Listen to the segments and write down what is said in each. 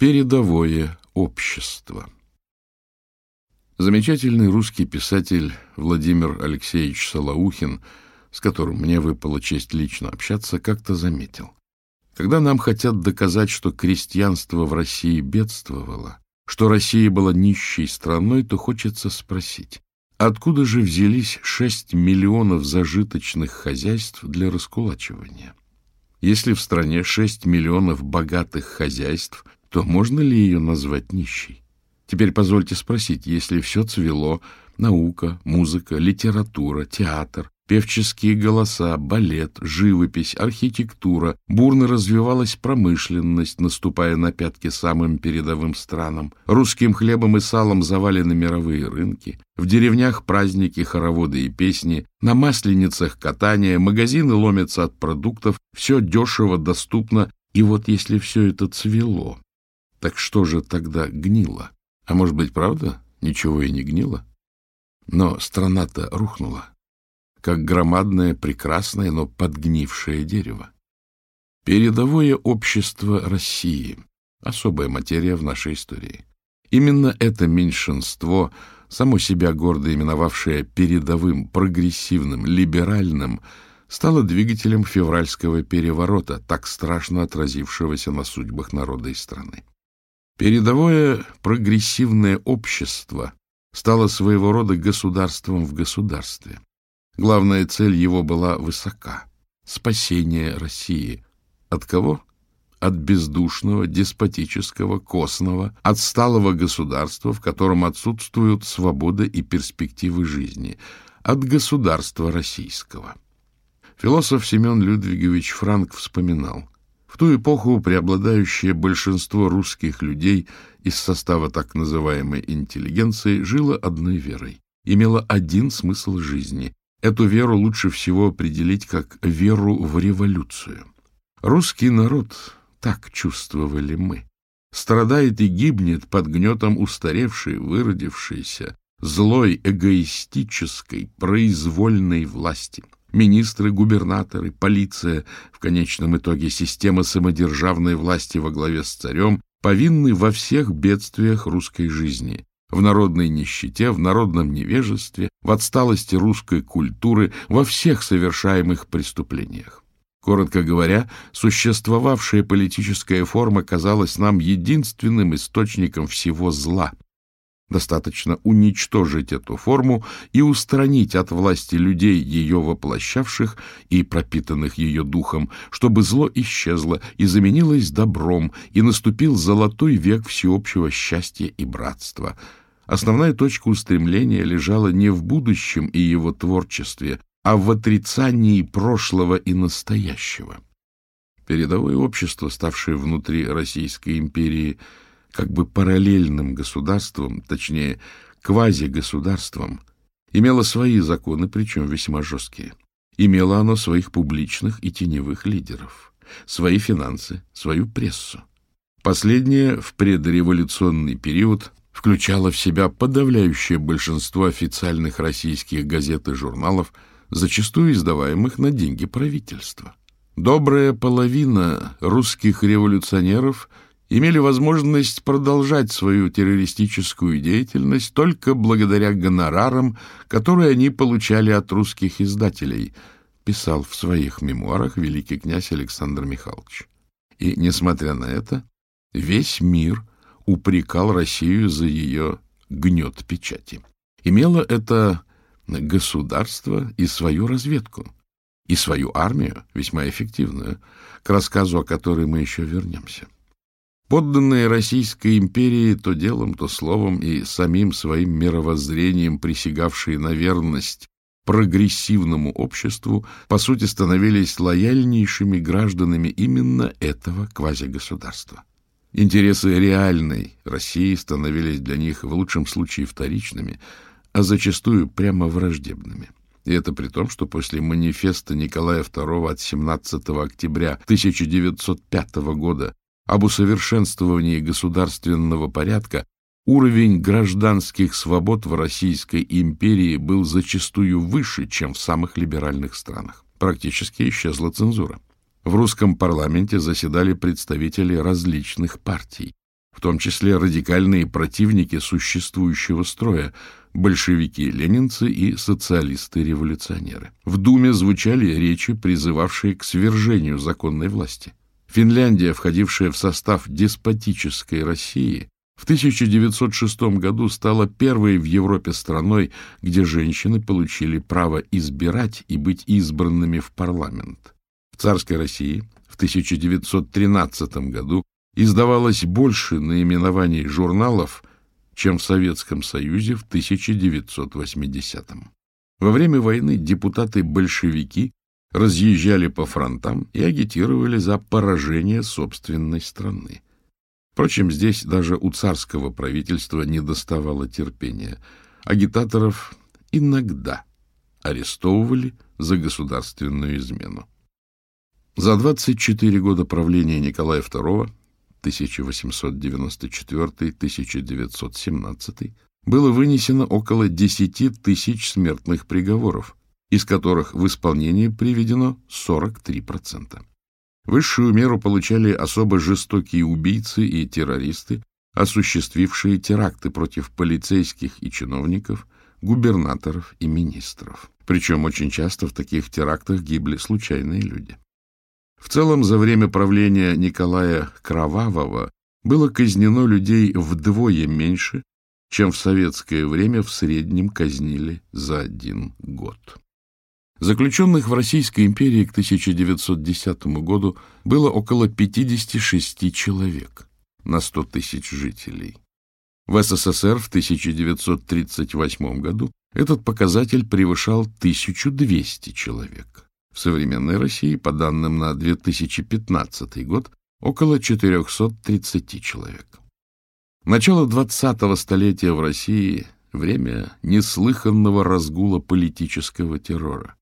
Передовое общество. Замечательный русский писатель Владимир Алексеевич Солоухин, с которым мне выпала честь лично общаться, как-то заметил. Когда нам хотят доказать, что крестьянство в России бедствовало, что Россия была нищей страной, то хочется спросить, откуда же взялись 6 миллионов зажиточных хозяйств для раскулачивания? Если в стране 6 миллионов богатых хозяйств – то можно ли ее назвать нищей? Теперь позвольте спросить, если все цвело, наука, музыка, литература, театр, певческие голоса, балет, живопись, архитектура, бурно развивалась промышленность, наступая на пятки самым передовым странам, русским хлебом и салом завалены мировые рынки, в деревнях праздники, хороводы и песни, на масленицах катания, магазины ломятся от продуктов, все дешево, доступно, и вот если все это цвело, так что же тогда гнило? А может быть, правда, ничего и не гнило? Но страна-то рухнула, как громадное, прекрасное, но подгнившее дерево. Передовое общество России — особая материя в нашей истории. Именно это меньшинство, само себя гордо именовавшее передовым, прогрессивным, либеральным, стало двигателем февральского переворота, так страшно отразившегося на судьбах народа и страны. Передовое прогрессивное общество стало своего рода государством в государстве. Главная цель его была высока — спасение России. От кого? От бездушного, деспотического, костного, отсталого государства, в котором отсутствуют свобода и перспективы жизни. От государства российского. Философ Семен Людвигович Франк вспоминал — в ту эпоху преобладающее большинство русских людей из состава так называемой интеллигенции жило одной верой, имело один смысл жизни. Эту веру лучше всего определить как веру в революцию. Русский народ, так чувствовали мы, страдает и гибнет под гнетом устаревшей, выродившейся, злой, эгоистической, произвольной власти – министры, губернаторы, полиция, в конечном итоге система самодержавной власти во главе с царем, повинны во всех бедствиях русской жизни, в народной нищете, в народном невежестве, в отсталости русской культуры, во всех совершаемых преступлениях. Коротко говоря, существовавшая политическая форма казалась нам единственным источником всего зла – Достаточно уничтожить эту форму и устранить от власти людей, ее воплощавших и пропитанных ее духом, чтобы зло исчезло и заменилось добром, и наступил золотой век всеобщего счастья и братства. Основная точка устремления лежала не в будущем и его творчестве, а в отрицании прошлого и настоящего. Передовое общество, ставшее внутри Российской империи – как бы параллельным государством, точнее, квази-государством, имело свои законы, причем весьма жесткие. Имело оно своих публичных и теневых лидеров, свои финансы, свою прессу. Последнее в предреволюционный период включало в себя подавляющее большинство официальных российских газет и журналов, зачастую издаваемых на деньги правительства. Добрая половина русских революционеров – имели возможность продолжать свою террористическую деятельность только благодаря гонорарам, которые они получали от русских издателей, писал в своих мемуарах великий князь Александр Михайлович. И, несмотря на это, весь мир упрекал Россию за ее гнет печати. Имело это государство и свою разведку, и свою армию, весьма эффективную, к рассказу о которой мы еще вернемся. Подданные Российской империи то делом, то словом и самим своим мировоззрением, присягавшие на верность прогрессивному обществу, по сути становились лояльнейшими гражданами именно этого квазигосударства. Интересы реальной России становились для них в лучшем случае вторичными, а зачастую прямо враждебными. И это при том, что после манифеста Николая II от 17 октября 1905 года об усовершенствовании государственного порядка, уровень гражданских свобод в Российской империи был зачастую выше, чем в самых либеральных странах. Практически исчезла цензура. В русском парламенте заседали представители различных партий, в том числе радикальные противники существующего строя, большевики-ленинцы и социалисты-революционеры. В Думе звучали речи, призывавшие к свержению законной власти. Финляндия, входившая в состав деспотической России, в 1906 году стала первой в Европе страной, где женщины получили право избирать и быть избранными в парламент. В царской России в 1913 году издавалось больше наименований журналов, чем в Советском Союзе в 1980 Во время войны депутаты-большевики разъезжали по фронтам и агитировали за поражение собственной страны. Впрочем, здесь даже у царского правительства не доставало терпения. Агитаторов иногда арестовывали за государственную измену. За 24 года правления Николая II 1894-1917 было вынесено около 10 тысяч смертных приговоров, из которых в исполнении приведено 43%. Высшую меру получали особо жестокие убийцы и террористы, осуществившие теракты против полицейских и чиновников, губернаторов и министров. Причем очень часто в таких терактах гибли случайные люди. В целом, за время правления Николая Кровавого было казнено людей вдвое меньше, чем в советское время в среднем казнили за один год. Заключенных в Российской империи к 1910 году было около 56 человек на 100 тысяч жителей. В СССР в 1938 году этот показатель превышал 1200 человек. В современной России, по данным на 2015 год, около 430 человек. Начало 20-го столетия в России – время неслыханного разгула политического террора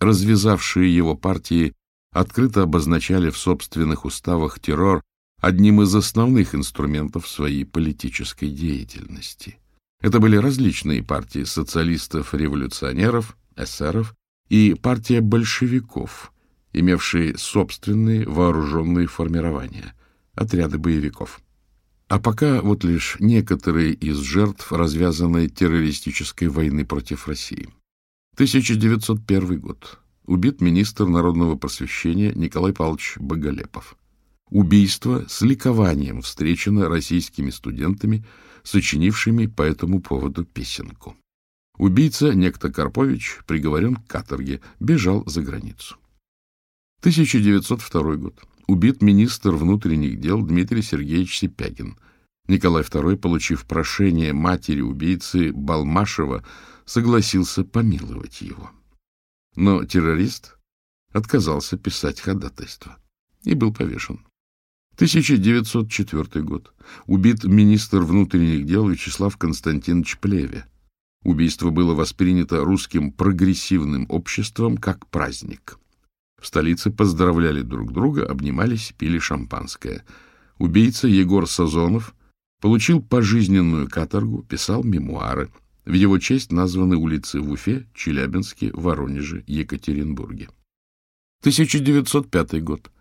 развязавшие его партии, открыто обозначали в собственных уставах террор одним из основных инструментов своей политической деятельности. Это были различные партии социалистов-революционеров, эсеров и партия большевиков, имевшие собственные вооруженные формирования, отряды боевиков. А пока вот лишь некоторые из жертв развязанной террористической войны против России – 1901 год. Убит министр народного просвещения Николай Павлович Боголепов. Убийство с ликованием встречено российскими студентами, сочинившими по этому поводу песенку. Убийца, некто Карпович, приговорен к каторге, бежал за границу. 1902 год. Убит министр внутренних дел Дмитрий Сергеевич Сипягин. Николай II, получив прошение матери убийцы Балмашева, согласился помиловать его. Но террорист отказался писать ходатайство и был повешен. 1904 год. Убит министр внутренних дел Вячеслав Константинович Плеве. Убийство было воспринято русским прогрессивным обществом как праздник. В столице поздравляли друг друга, обнимались, пили шампанское. Убийца Егор Сазонов получил пожизненную каторгу, писал мемуары – в его честь названы улицы в Уфе, Челябинске, Воронеже, Екатеринбурге. 1905 год.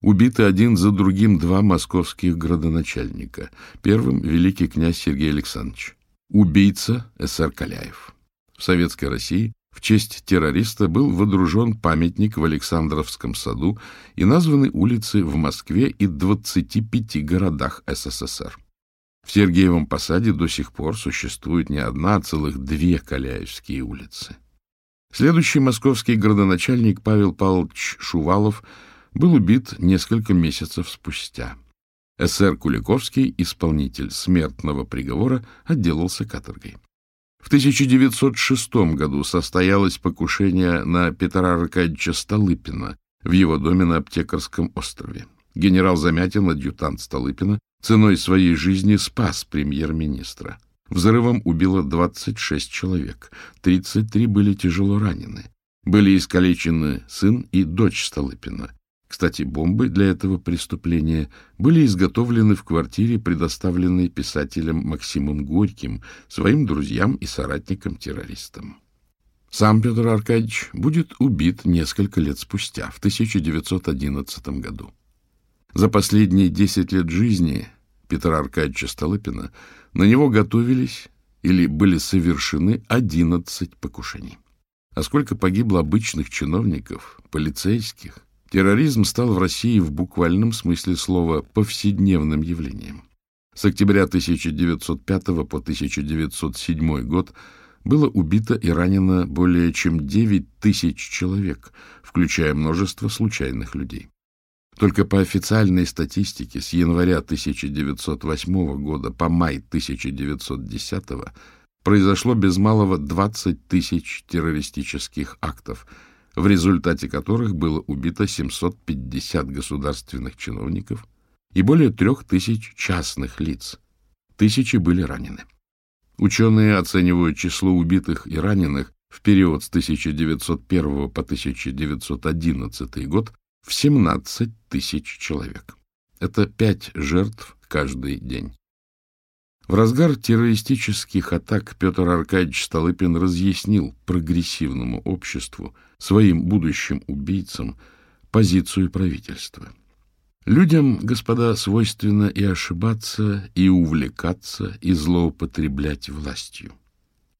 Убиты один за другим два московских градоначальника. Первым – великий князь Сергей Александрович. Убийца С.Р. Каляев. В Советской России в честь террориста был водружен памятник в Александровском саду и названы улицы в Москве и 25 городах СССР. В Сергеевом посаде до сих пор существует не одна, а целых две Каляевские улицы. Следующий московский городоначальник Павел Павлович Шувалов был убит несколько месяцев спустя. С.Р. Куликовский, исполнитель смертного приговора, отделался каторгой. В 1906 году состоялось покушение на Петра Аркадьевича Столыпина в его доме на Аптекарском острове. Генерал Замятин, адъютант Столыпина, ценой своей жизни спас премьер-министра. Взрывом убило 26 человек, 33 были тяжело ранены. Были искалечены сын и дочь Столыпина. Кстати, бомбы для этого преступления были изготовлены в квартире, предоставленной писателем Максимом Горьким, своим друзьям и соратникам-террористам. Сам Петр Аркадьевич будет убит несколько лет спустя, в 1911 году. За последние десять лет жизни Петра Аркадьевича Столыпина на него готовились или были совершены 11 покушений. А сколько погибло обычных чиновников, полицейских, терроризм стал в России в буквальном смысле слова повседневным явлением. С октября 1905 по 1907 год было убито и ранено более чем 9 тысяч человек, включая множество случайных людей. Только по официальной статистике с января 1908 года по май 1910 произошло без малого 20 тысяч террористических актов, в результате которых было убито 750 государственных чиновников и более трех тысяч частных лиц. Тысячи были ранены. Ученые оценивают число убитых и раненых в период с 1901 по 1911 год в 17 тысяч человек. Это пять жертв каждый день. В разгар террористических атак Петр Аркадьевич Столыпин разъяснил прогрессивному обществу, своим будущим убийцам, позицию правительства. Людям, господа, свойственно и ошибаться, и увлекаться, и злоупотреблять властью.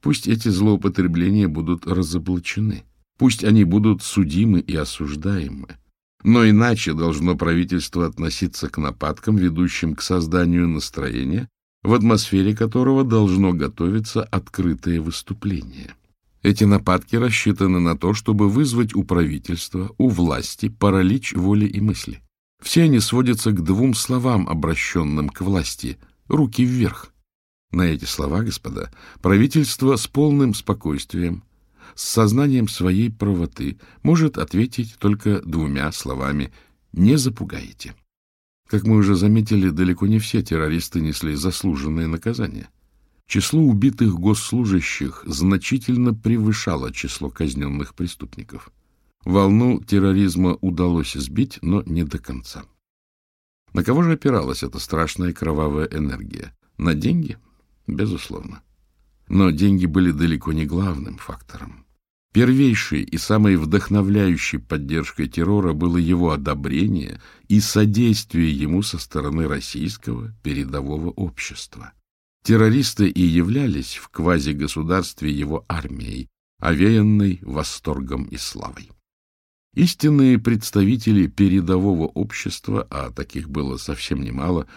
Пусть эти злоупотребления будут разоблачены, пусть они будут судимы и осуждаемы, но иначе должно правительство относиться к нападкам, ведущим к созданию настроения, в атмосфере которого должно готовиться открытое выступление. Эти нападки рассчитаны на то, чтобы вызвать у правительства, у власти паралич воли и мысли. Все они сводятся к двум словам, обращенным к власти – «руки вверх». На эти слова, господа, правительство с полным спокойствием, с сознанием своей правоты может ответить только двумя словами «не запугаете». Как мы уже заметили, далеко не все террористы несли заслуженные наказания. Число убитых госслужащих значительно превышало число казненных преступников. Волну терроризма удалось сбить, но не до конца. На кого же опиралась эта страшная кровавая энергия? На деньги? Безусловно. Но деньги были далеко не главным фактором. Первейшей и самой вдохновляющей поддержкой террора было его одобрение и содействие ему со стороны российского передового общества. Террористы и являлись в квазигосударстве его армией, овеянной восторгом и славой. Истинные представители передового общества, а таких было совсем немало, —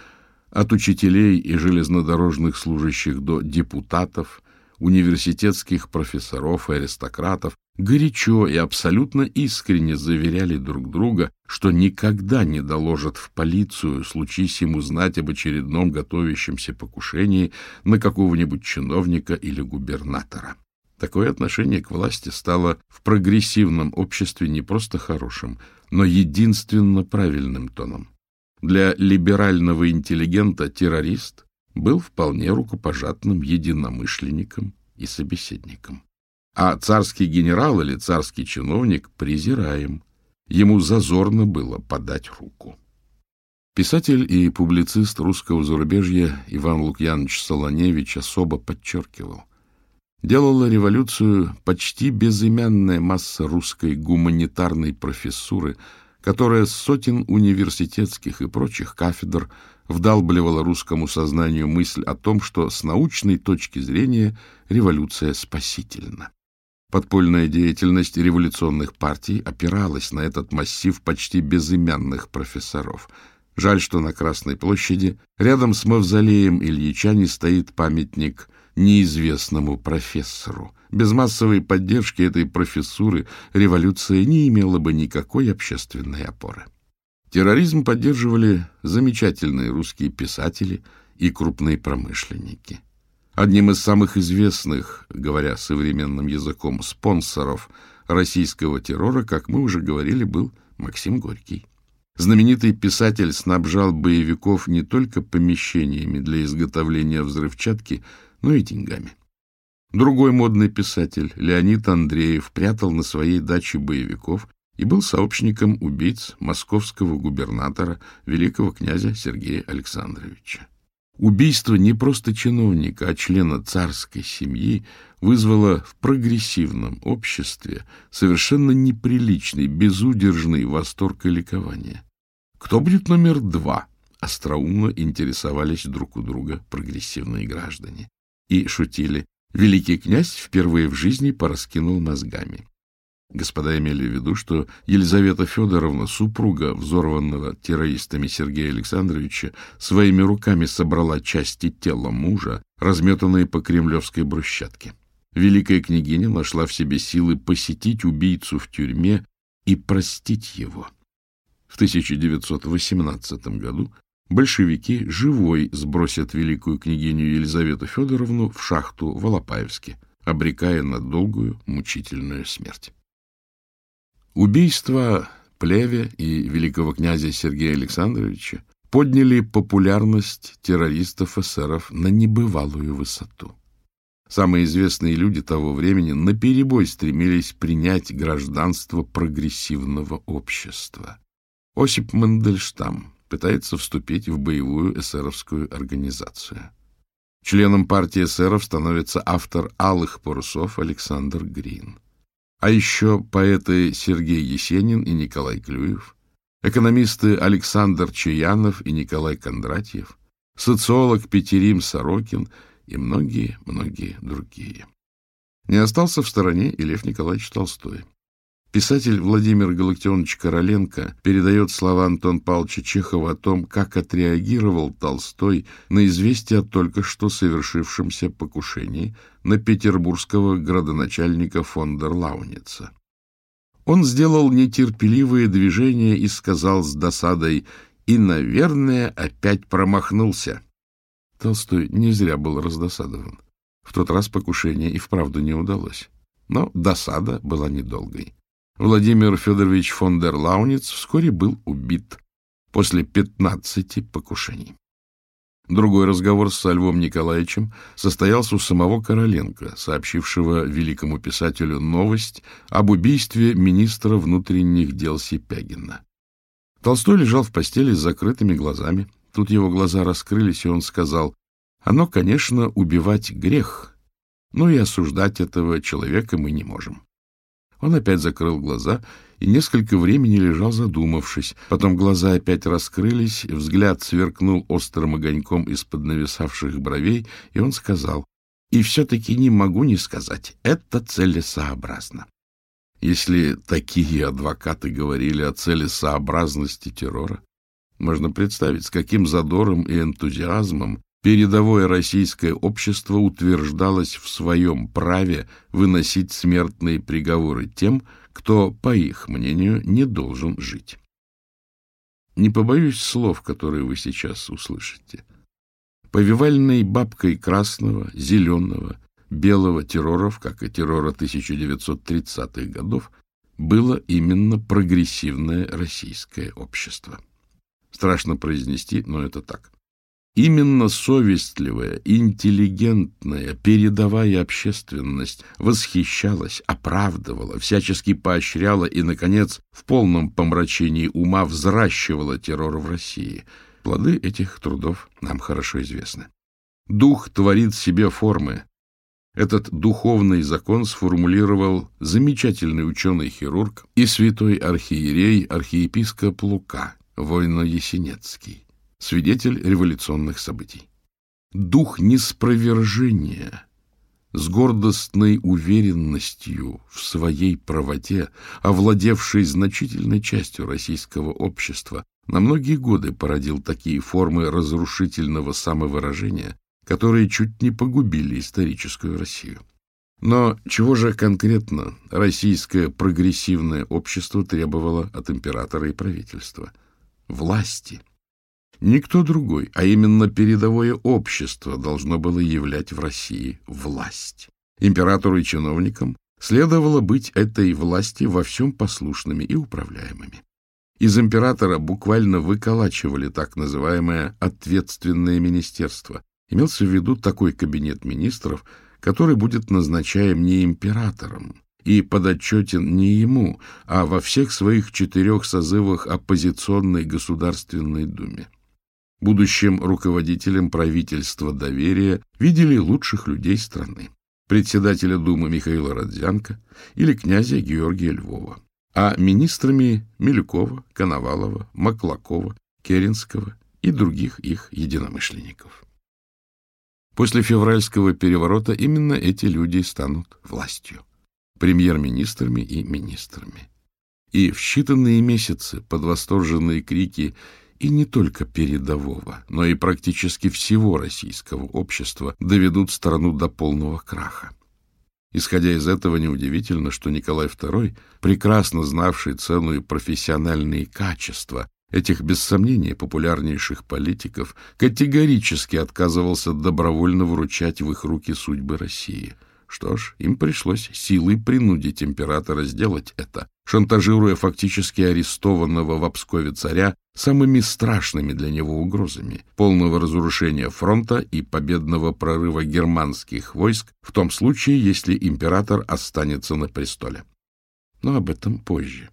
от учителей и железнодорожных служащих до депутатов, университетских профессоров и аристократов горячо и абсолютно искренне заверяли друг друга, что никогда не доложат в полицию, случись ему знать об очередном готовящемся покушении на какого-нибудь чиновника или губернатора. Такое отношение к власти стало в прогрессивном обществе не просто хорошим, но единственно правильным тоном. Для либерального интеллигента террорист был вполне рукопожатным единомышленником и собеседником. А царский генерал или царский чиновник презираем. Ему зазорно было подать руку. Писатель и публицист русского зарубежья Иван Лукьянович Солоневич особо подчеркивал. Делала революцию почти безымянная масса русской гуманитарной профессуры – которая с сотен университетских и прочих кафедр вдалбливала русскому сознанию мысль о том, что с научной точки зрения революция спасительна. Подпольная деятельность революционных партий опиралась на этот массив почти безымянных профессоров. Жаль, что на Красной площади рядом с мавзолеем Ильича не стоит памятник – неизвестному профессору. Без массовой поддержки этой профессуры революция не имела бы никакой общественной опоры. Терроризм поддерживали замечательные русские писатели и крупные промышленники. Одним из самых известных, говоря современным языком, спонсоров российского террора, как мы уже говорили, был Максим Горький. Знаменитый писатель снабжал боевиков не только помещениями для изготовления взрывчатки, но и деньгами. Другой модный писатель, Леонид Андреев, прятал на своей даче боевиков и был сообщником убийц московского губернатора, великого князя Сергея Александровича. Убийство не просто чиновника, а члена царской семьи вызвало в прогрессивном обществе совершенно неприличный, безудержный восторг и ликование. Кто будет номер два? Остроумно интересовались друг у друга прогрессивные граждане. И шутили. Великий князь впервые в жизни пораскинул мозгами. Господа имели в виду, что Елизавета Федоровна, супруга взорванного террористами Сергея Александровича, своими руками собрала части тела мужа, разметанные по кремлевской брусчатке. Великая княгиня нашла в себе силы посетить убийцу в тюрьме и простить его. В 1918 году большевики живой сбросят великую княгиню Елизавету Федоровну в шахту в Алапаевске, обрекая на долгую мучительную смерть. Убийство Плеве и великого князя Сергея Александровича подняли популярность террористов-эсеров на небывалую высоту. Самые известные люди того времени наперебой стремились принять гражданство прогрессивного общества. Осип Мандельштам пытается вступить в боевую эсеровскую организацию. Членом партии эсеров становится автор «Алых парусов» Александр Грин – а еще поэты Сергей Есенин и Николай Клюев, экономисты Александр Чаянов и Николай Кондратьев, социолог Петерим Сорокин и многие-многие другие. Не остался в стороне и Лев Николаевич Толстой. Писатель Владимир Галактионович Короленко передает слова Антон Павловича Чехова о том, как отреагировал Толстой на известие о только что совершившемся покушении на петербургского градоначальника фон дер Лауница. Он сделал нетерпеливые движения и сказал с досадой «И, наверное, опять промахнулся». Толстой не зря был раздосадован. В тот раз покушение и вправду не удалось. Но досада была недолгой. Владимир Федорович фон дер Лауниц вскоре был убит после 15 покушений. Другой разговор со Львом Николаевичем состоялся у самого Короленко, сообщившего великому писателю новость об убийстве министра внутренних дел Сипягина. Толстой лежал в постели с закрытыми глазами. Тут его глаза раскрылись, и он сказал, «Оно, конечно, убивать грех, но и осуждать этого человека мы не можем. Он опять закрыл глаза и несколько времени лежал задумавшись. Потом глаза опять раскрылись, взгляд сверкнул острым огоньком из-под нависавших бровей, и он сказал, «И все-таки не могу не сказать, это целесообразно». Если такие адвокаты говорили о целесообразности террора, можно представить, с каким задором и энтузиазмом передовое российское общество утверждалось в своем праве выносить смертные приговоры тем, кто, по их мнению, не должен жить. Не побоюсь слов, которые вы сейчас услышите. Повивальной бабкой красного, зеленого, белого терроров, как и террора 1930-х годов, было именно прогрессивное российское общество. Страшно произнести, но это так. Именно совестливая, интеллигентная, передовая общественность восхищалась, оправдывала, всячески поощряла и, наконец, в полном помрачении ума взращивала террор в России. Плоды этих трудов нам хорошо известны. Дух творит себе формы. Этот духовный закон сформулировал замечательный ученый-хирург и святой архиерей архиепископ Лука, войно-есенецкий свидетель революционных событий. Дух неспровержения с гордостной уверенностью в своей правоте, овладевшей значительной частью российского общества, на многие годы породил такие формы разрушительного самовыражения, которые чуть не погубили историческую Россию. Но чего же конкретно российское прогрессивное общество требовало от императора и правительства? Власти – Никто другой, а именно передовое общество, должно было являть в России власть. Императору и чиновникам следовало быть этой власти во всем послушными и управляемыми. Из императора буквально выколачивали так называемое «ответственное министерство». Имелся в виду такой кабинет министров, который будет назначаем не императором и подотчетен не ему, а во всех своих четырех созывах оппозиционной Государственной Думе будущим руководителям правительства доверия, видели лучших людей страны – председателя Думы Михаила Родзянко или князя Георгия Львова, а министрами Милюкова, Коновалова, Маклакова, Керенского и других их единомышленников. После февральского переворота именно эти люди станут властью, премьер-министрами и министрами. И в считанные месяцы под восторженные крики и не только передового, но и практически всего российского общества доведут страну до полного краха. Исходя из этого, неудивительно, что Николай II, прекрасно знавший цену и профессиональные качества этих, без сомнения, популярнейших политиков, категорически отказывался добровольно вручать в их руки судьбы России. Что ж, им пришлось силой принудить императора сделать это, шантажируя фактически арестованного в Обскове царя самыми страшными для него угрозами — полного разрушения фронта и победного прорыва германских войск в том случае, если император останется на престоле. Но об этом позже.